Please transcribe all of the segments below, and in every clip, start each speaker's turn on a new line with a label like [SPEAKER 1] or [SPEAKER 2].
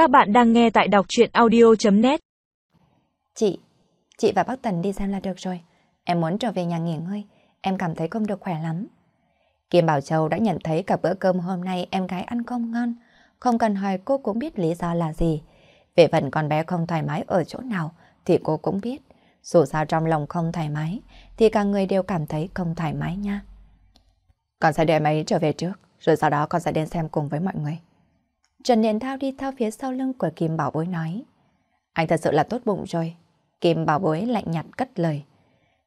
[SPEAKER 1] Các bạn đang nghe tại đọc chuyện audio.net
[SPEAKER 2] Chị, chị và bác Tần đi xem là được rồi. Em muốn trở về nhà nghỉ ngơi, em cảm thấy không được khỏe lắm. Kim Bảo Châu đã nhận thấy cả bữa cơm hôm nay em gái ăn không ngon, không cần hỏi cô cũng biết lý do là gì. Về phần con bé không thoải mái ở chỗ nào thì cô cũng biết. Dù sao trong lòng không thoải mái thì cả người đều cảm thấy không thoải mái nha. Con sẽ đưa em ấy trở về trước, rồi sau đó con sẽ đến xem cùng với mọi người. Trần Niệm Thao đi theo phía sau lưng của Kim Bảo Bối nói. Anh thật sự là tốt bụng rồi. Kim Bảo Bối lạnh nhạt cất lời.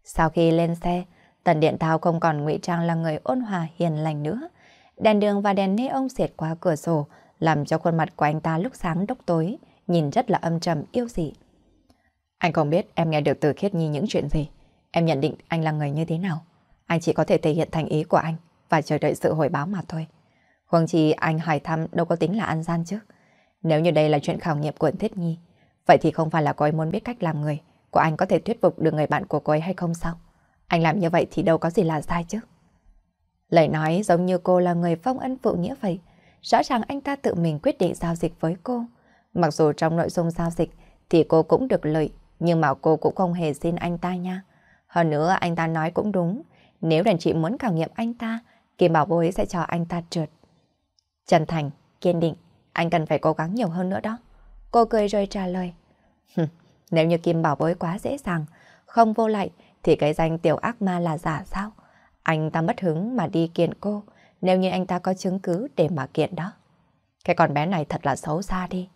[SPEAKER 2] Sau khi lên xe, Tần Điện Thao không còn ngụy trang là người ôn hòa hiền lành nữa. Đèn đường và đèn nê ông xẹt qua cửa sổ, làm cho khuôn mặt của anh ta lúc sáng đốc tối, nhìn rất là âm trầm yêu dị. Anh không biết em nghe được từ Khiết Nhi những chuyện gì. Em nhận định anh là người như thế nào. Anh chỉ có thể thể hiện thành ý của anh và chờ đợi sự hồi báo mà thôi. Huống chi anh hỏi thăm đâu có tính là ăn gian chứ. Nếu như đây là chuyện khảo nghiệm của Thiết Nhi, vậy thì không phải là cô ấy muốn biết cách làm người của anh có thể thuyết phục được người bạn của cô ấy hay không sao? Anh làm như vậy thì đâu có gì là sai chứ. Lời nói giống như cô là người phong ân phụ nghĩa vậy. Rõ ràng anh ta tự mình quyết định giao dịch với cô. Mặc dù trong nội dung giao dịch thì cô cũng được lợi, nhưng mà cô cũng không hề xin anh ta nha. Hơn nữa anh ta nói cũng đúng. Nếu đàn chị muốn khảo nghiệm anh ta, Kim Bảo Bối sẽ cho anh ta trượt. Chân thành, kiên định, anh cần phải cố gắng nhiều hơn nữa đó. Cô cười rồi trả lời. Nếu như Kim Bảo Bối quá dễ dàng, không vô lại, thì cái danh tiểu ác ma là giả sao? Anh ta mất hứng mà đi kiện cô, nếu như anh ta có chứng cứ để mà kiện đó. Cái con bé này thật là xấu xa đi.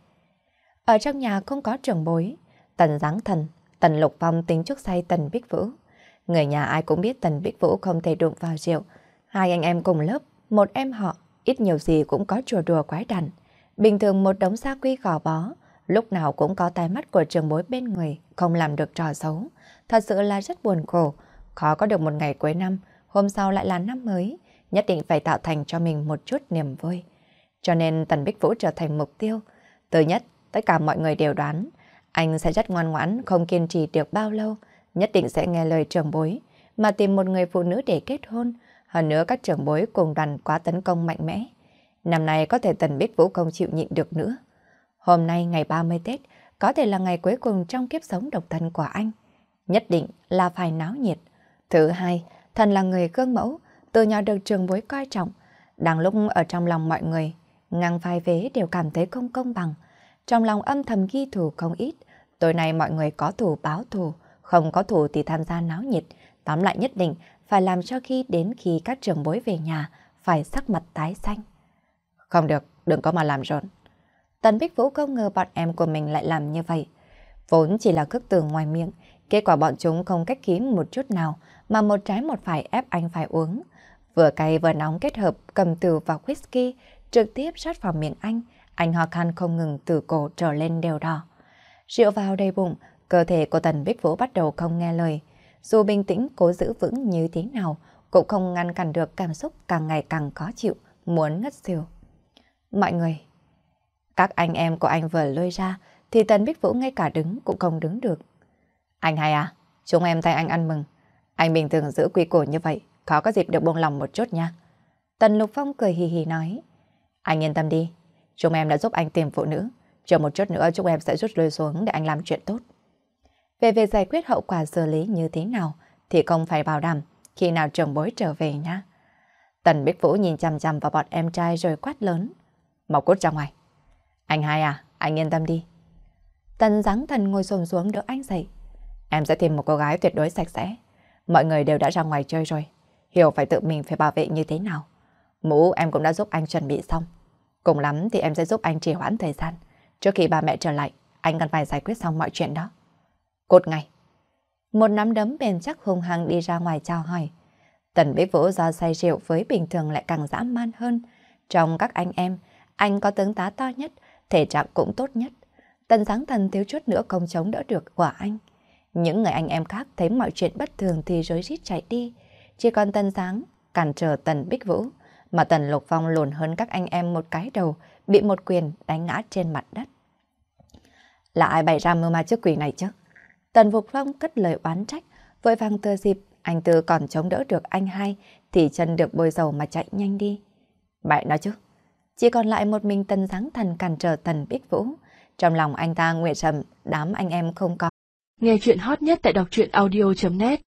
[SPEAKER 2] Ở trong nhà không có trường bối, Tần Giáng Thần, Tần Lục Phong tính trước say Tần Bích Vũ. Người nhà ai cũng biết Tần Bích Vũ không thể đụng vào rượu. Hai anh em cùng lớp, một em họ, ít nhiều gì cũng có chùa đùa quái đản. Bình thường một đống xa quy gò bó, lúc nào cũng có tai mắt của trường bối bên người, không làm được trò xấu. Thật sự là rất buồn khổ, khó có được một ngày cuối năm, hôm sau lại là năm mới, nhất định phải tạo thành cho mình một chút niềm vui. Cho nên Tần Bích Vũ trở thành mục tiêu. Từ nhất, tất cả mọi người đều đoán, anh sẽ rất ngoan ngoãn, không kiên trì được bao lâu, nhất định sẽ nghe lời trường bối, mà tìm một người phụ nữ để kết hôn. Hơn nữa các trưởng bối cùng đoàn quá tấn công mạnh mẽ. Năm nay có thể Tần Bích Vũ không chịu nhịn được nữa. Hôm nay ngày 30 Tết có thể là ngày cuối cùng trong kiếp sống độc thân của anh. Nhất định là phải náo nhiệt. Thứ hai, thần là người gương mẫu, từ nhỏ được trường bối coi trọng. Đang lúc ở trong lòng mọi người, ngang vai vế đều cảm thấy không công bằng. Trong lòng âm thầm ghi thù không ít. Tối nay mọi người có thù báo thù, không có thù thì tham gia náo nhiệt. Tóm lại nhất định phải làm cho khi đến khi các trường bối về nhà phải sắc mặt tái xanh. Không được, đừng có mà làm rộn. Tần Bích Vũ không ngờ bọn em của mình lại làm như vậy. Vốn chỉ là cước tường ngoài miệng, kết quả bọn chúng không cách khí một chút nào mà một trái một phải ép anh phải uống. Vừa cay vừa nóng kết hợp cầm từ và whisky trực tiếp sát vào miệng anh. Anh ho khan không ngừng từ cổ trở lên đều đỏ. Rượu vào đầy bụng, cơ thể của Tần Bích Vũ bắt đầu không nghe lời. Dù bình tĩnh cố giữ vững như thế nào, cũng không ngăn cản được cảm xúc càng ngày càng khó chịu, muốn ngất xỉu. Mọi người, các anh em của anh vừa lôi ra, thì Tần Bích Vũ ngay cả đứng cũng không đứng được. Anh hay à, chúng em tay anh ăn mừng. Anh bình thường giữ quy củ như vậy, khó có dịp được buông lòng một chút nha. Tần Lục Phong cười hì hì nói. Anh yên tâm đi, chúng em đã giúp anh tìm phụ nữ. Chờ một chút nữa chúng em sẽ rút lui xuống để anh làm chuyện tốt. Về việc giải quyết hậu quả xử lý như thế nào thì không phải bảo đảm khi nào trường bối trở về nhá. Tần Bích Vũ nhìn chằm chằm vào bọn em trai rồi quát lớn. Mau cút ra ngoài. Anh hai à, anh yên tâm đi. Tần giáng thần ngồi xồm xuống đỡ anh dậy. Em sẽ tìm một cô gái tuyệt đối sạch sẽ. Mọi người đều đã ra ngoài chơi rồi. Hiểu phải tự mình phải bảo vệ như thế nào. Mũ em cũng đã giúp anh chuẩn bị xong. Cùng lắm thì em sẽ giúp anh trì hoãn thời gian. Trước khi ba mẹ trở lại, anh cần phải giải quyết xong mọi chuyện đó. Cột ngay. Một nắm đấm bền chắc hung hăng đi ra ngoài chào hỏi. Tần Bích Vũ do say rượu với bình thường lại càng dã man hơn. Trong các anh em, anh có tướng tá to nhất, thể trạng cũng tốt nhất. Tần sáng Thần thiếu chút nữa không chống đỡ được của anh. Những người anh em khác thấy mọi chuyện bất thường thì rối rít chạy đi. Chỉ còn Tần sáng cản trở Tần Bích Vũ, mà Tần Lục Phong lùn hơn các anh em một cái đầu, bị một quyền đánh ngã trên mặt đất. Là ai bày ra mưa ma trước quỷ này chứ? Tần Phục Long cất lời oán trách, vội vàng thừa dịp, anh Tư còn chống đỡ được anh hai, thì chân được bôi dầu mà chạy nhanh đi. Mẹ nói chứ, chỉ còn lại một mình Tần Giáng Thần cản trở Tần Bích Vũ, Trong lòng anh ta nguyện sầm, đám anh em không có.
[SPEAKER 3] Nghe chuyện hot nhất tại đọc truyện audio.net